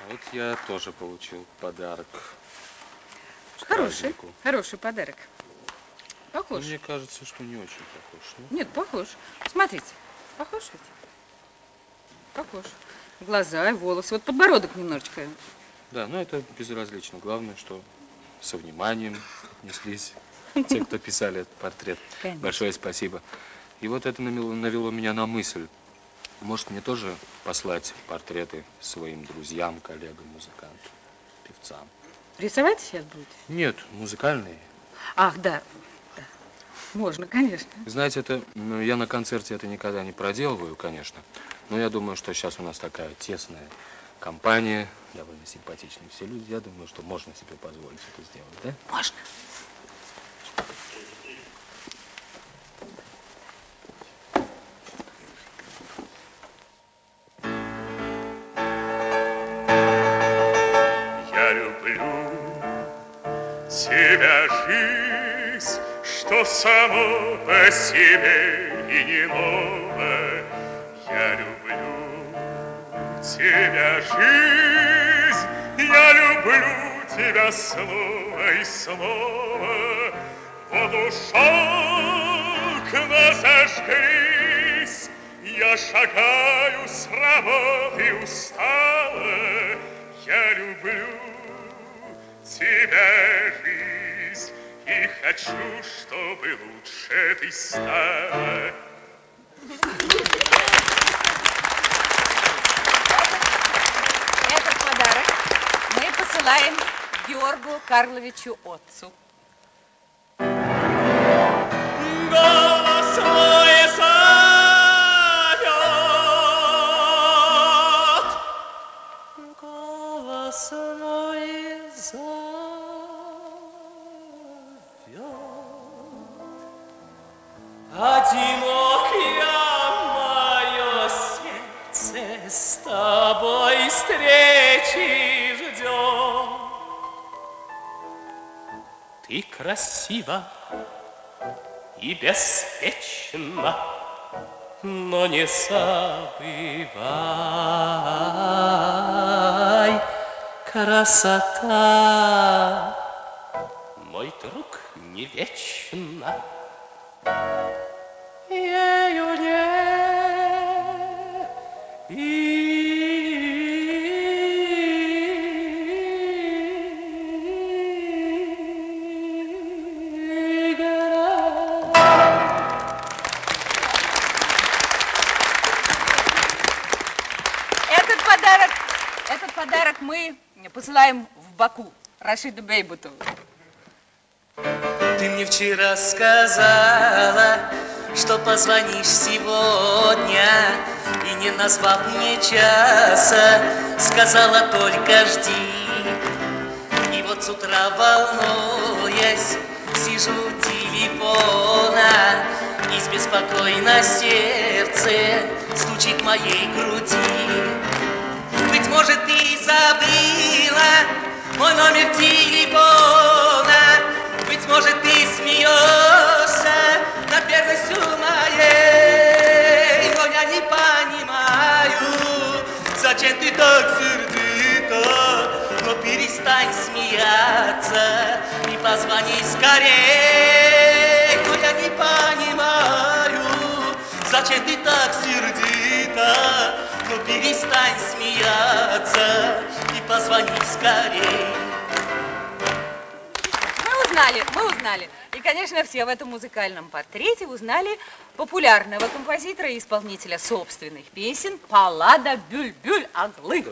А вот я тоже получил подарок. к Хороший, празднику. хороший подарок. Похож. Мне кажется, что не очень похож. ну. Нет, похож. Смотрите, похож ведь? Похож. Глаза и волосы. Вот подбородок немножечко. Да, но это безразлично. Главное, что со вниманием отнеслись те, кто писали этот портрет. Конечно. Большое спасибо. И вот это навело меня на мысль. Может, мне тоже послать портреты своим друзьям, коллегам, музыкантам, певцам? Рисовать сейчас будете? Нет, музыкальные. Ах, да. да. Можно, конечно. Знаете, это ну, я на концерте это никогда не проделываю, конечно. Но я думаю, что сейчас у нас такая тесная компания, довольно симпатичные все люди. Я думаю, что можно себе позволить это сделать, да? Можно. Тебя, жизнь, что само по себе и не ново. Я люблю тебя, жизнь, я люблю тебя снова и снова. Вот уж окна зажглись, я шагаю с работы устала. Тебя, жизнь, и хочу, чтобы лучше ты стала. Этот подарок мы посылаем Георгу Карловичу Отцу. Голос мой зовет. Голос мой зовет. Ты красива, и беспечно, но не забывай, красота, мой друг, не вечна. Подарок, мы посылаем в Баку Рашиду Бейбутову. Ты мне вчера сказала, что позвонишь сегодня И не назвав мне часа, сказала только жди И вот с утра волнуясь, сижу у телефона И с беспокойно сердце стучит моей груди быть может, ты забыла мой номер телефона. Ты так сердита. Но перестань смеяться и позвони скорей. Но я не понимаю, зачем ты так сердита. Но перестань смеяться и позвони скорей. Узнали, мы узнали. И, конечно, все в этом музыкальном портрете узнали популярного композитора и исполнителя собственных песен Паллада Бюль-Бюль Аглы.